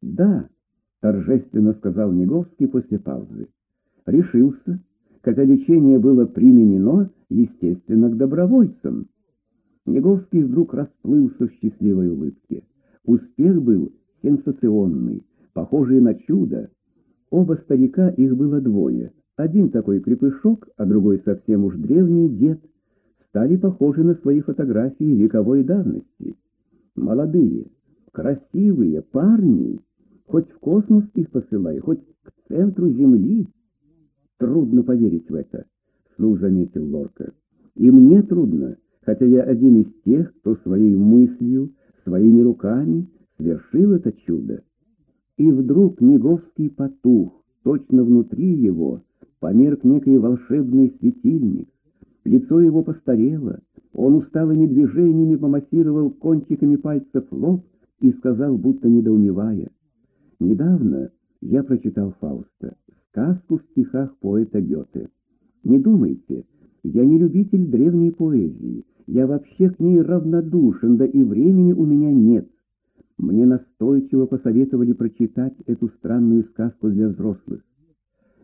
Да, торжественно сказал Неговский после паузы. Решился, когда лечение было применено, естественно, к добровольцам. Неговский вдруг расплылся в счастливой улыбке. Успех был сенсационный, похожий на чудо. Оба старика, их было двое. Один такой крепышок, а другой совсем уж древний дед, стали похожи на свои фотографии вековой давности. Молодые, красивые парни, хоть в космос их посылай, хоть к центру Земли. Трудно поверить в это, вслух заметил Лорка. И мне трудно, хотя я один из тех, кто своей мыслью, своими руками свершил это чудо. И вдруг Неговский потух, точно внутри его померк некий волшебный светильник. Лицо его постарело, он усталыми движениями помассировал кончиками пальцев лоб и сказал, будто недоумевая. «Недавно я прочитал Фауста, сказку в стихах поэта Гёте. Не думайте, я не любитель древней поэзии, я вообще к ней равнодушен, да и времени у меня нет. Мне настойчиво посоветовали прочитать эту странную сказку для взрослых.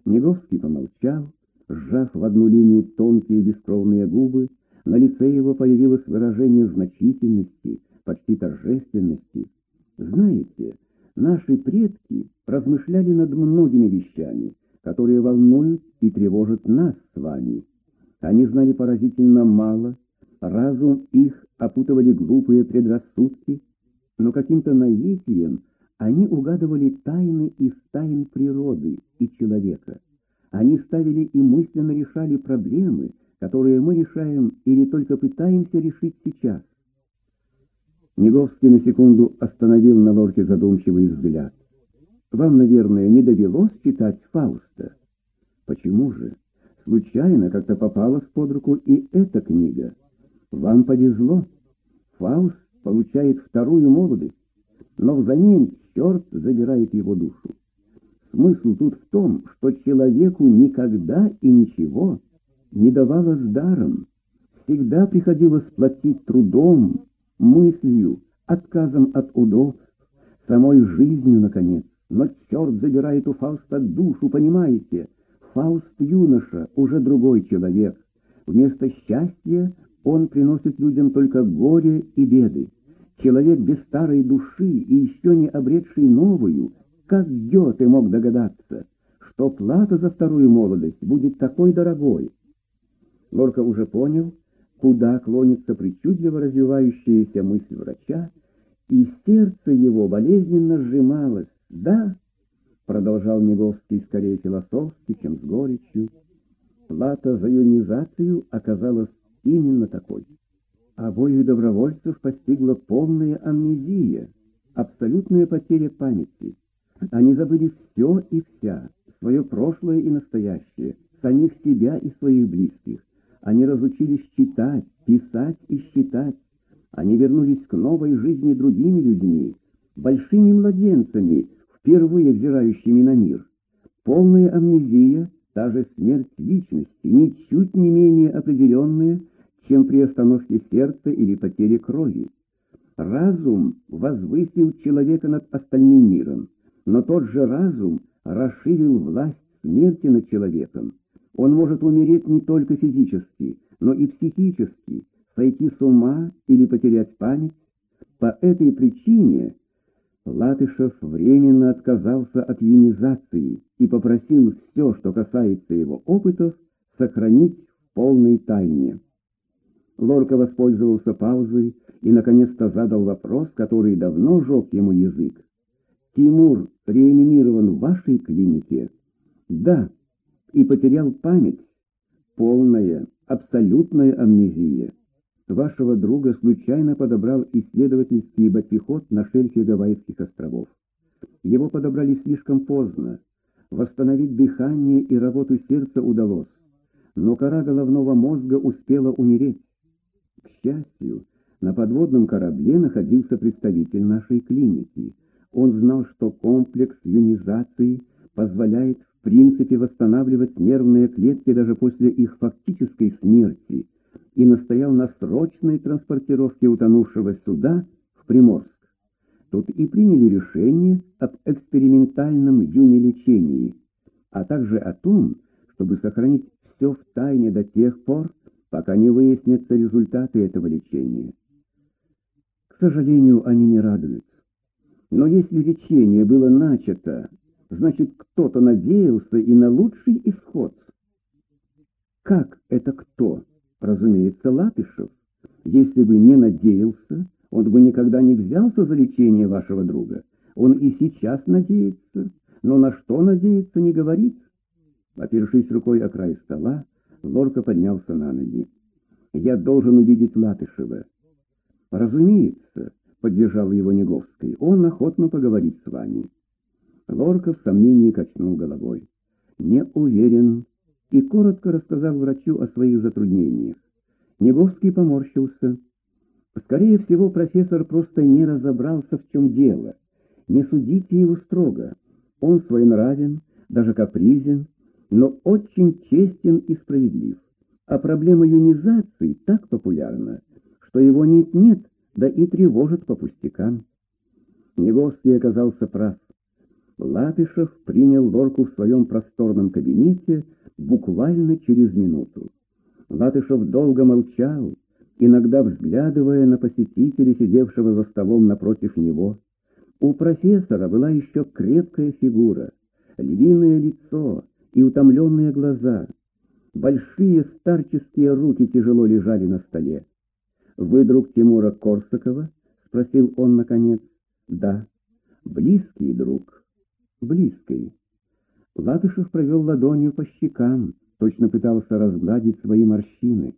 Неговский помолчал, сжав в одну линию тонкие бескровные губы, на лице его появилось выражение значительности, почти торжественности. Знаете, наши предки размышляли над многими вещами, которые волнуют и тревожат нас с вами. Они знали поразительно мало, разум их опутывали глупые предрассудки, но каким-то наитием они угадывали тайны из тайн природы и человека. Они ставили и мысленно решали проблемы, которые мы решаем или только пытаемся решить сейчас. Неговский на секунду остановил на лорке задумчивый взгляд. «Вам, наверное, не довелось читать Фауста?» «Почему же? Случайно как-то попалась под руку и эта книга. Вам повезло. Фауст получает вторую молодость, но взамен черт забирает его душу. Смысл тут в том, что человеку никогда и ничего не давалось даром. Всегда приходилось платить трудом, мыслью, отказом от удобств, самой жизнью, наконец. Но черт забирает у Фауста душу, понимаете? Фауст юноша, уже другой человек. Вместо счастья он приносит людям только горе и беды. Человек без старой души и еще не обретший новую, как Гёте мог догадаться, что плата за вторую молодость будет такой дорогой. Лорка уже понял, куда клонится причудливо развивающаяся мысль врача, и сердце его болезненно сжималось. «Да», — продолжал Неговский скорее философски, чем с горечью, плата за ионизацию оказалась именно такой. Обоих добровольцев постигла полная амнезия, абсолютная потеря памяти. Они забыли все и вся, свое прошлое и настоящее, самих себя и своих близких. Они разучились читать, писать и считать. Они вернулись к новой жизни другими людьми, большими младенцами, впервые взирающими на мир. Полная амнезия, та же смерть личности, ничуть не менее определенная, чем при остановке сердца или потере крови. Разум возвысил человека над остальным миром, но тот же разум расширил власть смерти над человеком. Он может умереть не только физически, но и психически, сойти с ума или потерять память. По этой причине Латышев временно отказался от юнизации и попросил все, что касается его опытов, сохранить в полной тайне. Лорка воспользовался паузой и, наконец-то, задал вопрос, который давно жег ему язык. «Тимур реанимирован в вашей клинике?» «Да, и потерял память. Полная, абсолютная амнезия. Вашего друга случайно подобрал исследовательский батиход на шельфе Гавайских островов. Его подобрали слишком поздно. Восстановить дыхание и работу сердца удалось, но кора головного мозга успела умереть. К счастью, на подводном корабле находился представитель нашей клиники. Он знал, что комплекс юнизации позволяет принципе восстанавливать нервные клетки даже после их фактической смерти и настоял на срочной транспортировке утонувшего суда в Приморск. тут и приняли решение об экспериментальном юнилечении, а также о том, чтобы сохранить все в тайне до тех пор, пока не выяснятся результаты этого лечения. К сожалению, они не радуются. Но если лечение было начато, значит, кто-то надеялся и на лучший исход. Как это кто? Разумеется, Латышев. Если бы не надеялся, он бы никогда не взялся за лечение вашего друга. Он и сейчас надеется, но на что надеется, не говорит. Опершись рукой о край стола, Лорка поднялся на ноги. «Я должен увидеть Латышева». «Разумеется», — поддержал его Неговский, — «он охотно поговорит с вами». Лорка в сомнении качнул головой. «Не уверен», и коротко рассказал врачу о своих затруднениях. Неговский поморщился. Скорее всего, профессор просто не разобрался, в чем дело. Не судите его строго. Он своенравен, даже капризен, но очень честен и справедлив. А проблема юнизации так популярна, что его нет-нет, да и тревожит по пустякам. Неговский оказался прав. Латышев принял Лорку в своем просторном кабинете буквально через минуту. Латышев долго молчал, иногда взглядывая на посетителя, сидевшего за столом напротив него. У профессора была еще крепкая фигура, львиное лицо и утомленные глаза. Большие старческие руки тяжело лежали на столе. «Вы друг Тимура Корсакова?» — спросил он наконец. «Да». «Близкий друг». «Близкий». Латышев провел ладонью по щекам, точно пытался разгладить свои морщины.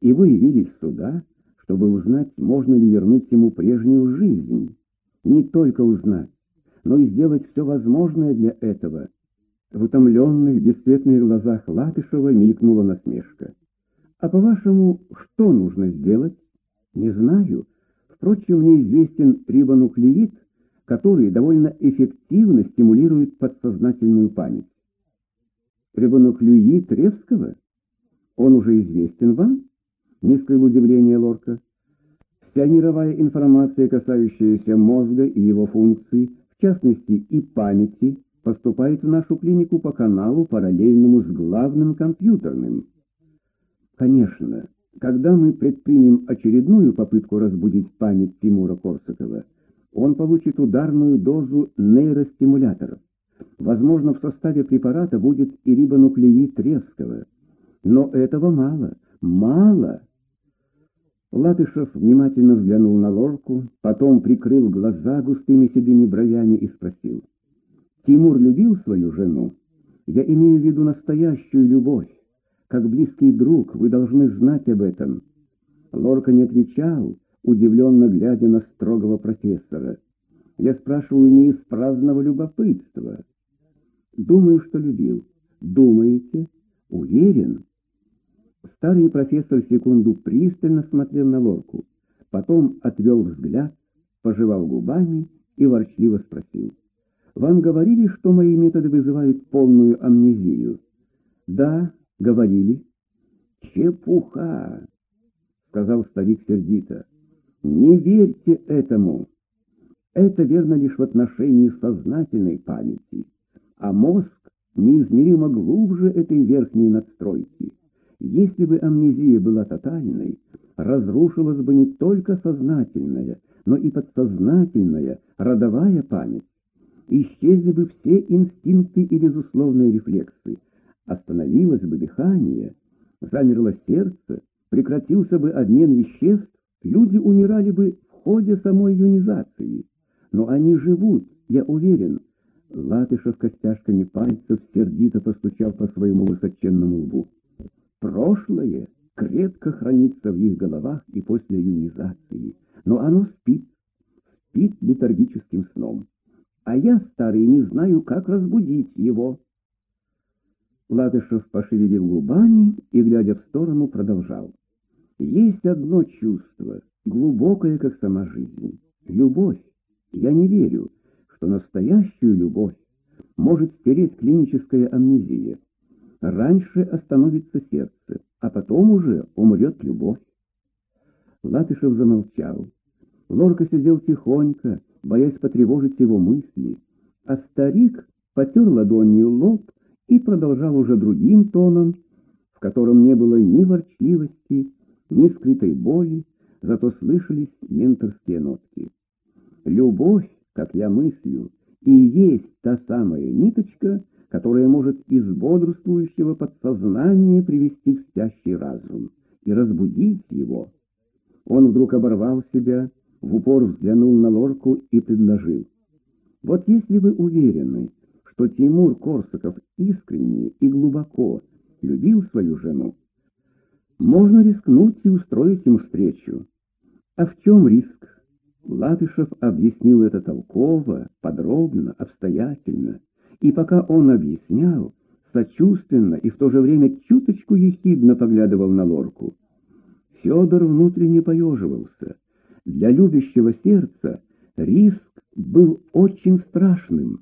И вы явились сюда, чтобы узнать, можно ли вернуть ему прежнюю жизнь. Не только узнать, но и сделать все возможное для этого. В утомленных, бесцветных глазах Латышева мелькнула насмешка. А по-вашему, что нужно сделать? Не знаю. Впрочем, мне известен рибонуклеид, который довольно эффективно стимулирует подсознательную память. Рибонуклеид Ревского? Он уже известен вам? Не скрыл удивление Лорка. Вся мировая информация, касающаяся мозга и его функций, в частности и памяти, поступает в нашу клинику по каналу, параллельному с главным компьютерным. Конечно, когда мы предпримем очередную попытку разбудить память Тимура Корсакова, он получит ударную дозу нейростимуляторов. Возможно, в составе препарата будет и рибонуклеид Тревского. Но этого мало. Мало! Латышев внимательно взглянул на лорку, потом прикрыл глаза густыми седыми бровями и спросил. «Тимур любил свою жену? Я имею в виду настоящую любовь. Как близкий друг вы должны знать об этом». Лорка не отвечал, удивленно глядя на строгого профессора. «Я спрашиваю не из праздного любопытства». «Думаю, что любил». «Думаете? Уверен?» Старый профессор секунду пристально смотрел на лорку, потом отвел взгляд, пожевал губами и ворчливо спросил. «Вам говорили, что мои методы вызывают полную амнезию?» «Да, говорили». «Чепуха!» — сказал старик сердито. «Не верьте этому. Это верно лишь в отношении сознательной памяти, а мозг неизмеримо глубже этой верхней надстройки. Если бы амнезия была тотальной, разрушилась бы не только сознательная, но и подсознательная, родовая память. Исчезли бы все инстинкты и безусловные рефлексы. Остановилось бы дыхание, замерло сердце, прекратился бы обмен веществ, люди умирали бы в ходе самой ионизации. Но они живут, я уверен. Латышев костяшками пальцев сердито постучал по своему высоченному лбу. Прошлое крепко хранится в их головах и после юнизации, но оно спит, спит летаргическим сном. А я, старый, не знаю, как разбудить его. Латышев пошевелил губами и, глядя в сторону, продолжал. Есть одно чувство, глубокое, как сама жизнь — любовь. Я не верю, что настоящую любовь может стереть клиническая амнезия. Раньше остановится сердце, а потом уже умрет любовь. Латышев замолчал. Лорка сидел тихонько, боясь потревожить его мысли, а старик потер ладонью лоб и продолжал уже другим тоном, в котором не было ни ворчливости, ни скрытой боли, зато слышались менторские нотки. Любовь, как я мыслю, и есть та самая ниточка, которая может из бодрствующего подсознания привести в спящий разум и разбудить его. Он вдруг оборвал себя, в упор взглянул на лорку и предложил. Вот если вы уверены, что Тимур Корсаков искренне и глубоко любил свою жену, можно рискнуть и устроить им встречу. А в чем риск? Латышев объяснил это толково, подробно, обстоятельно. И пока он объяснял, сочувственно и в то же время чуточку ехидно поглядывал на лорку. Федор внутренне поеживался. Для любящего сердца риск был очень страшным.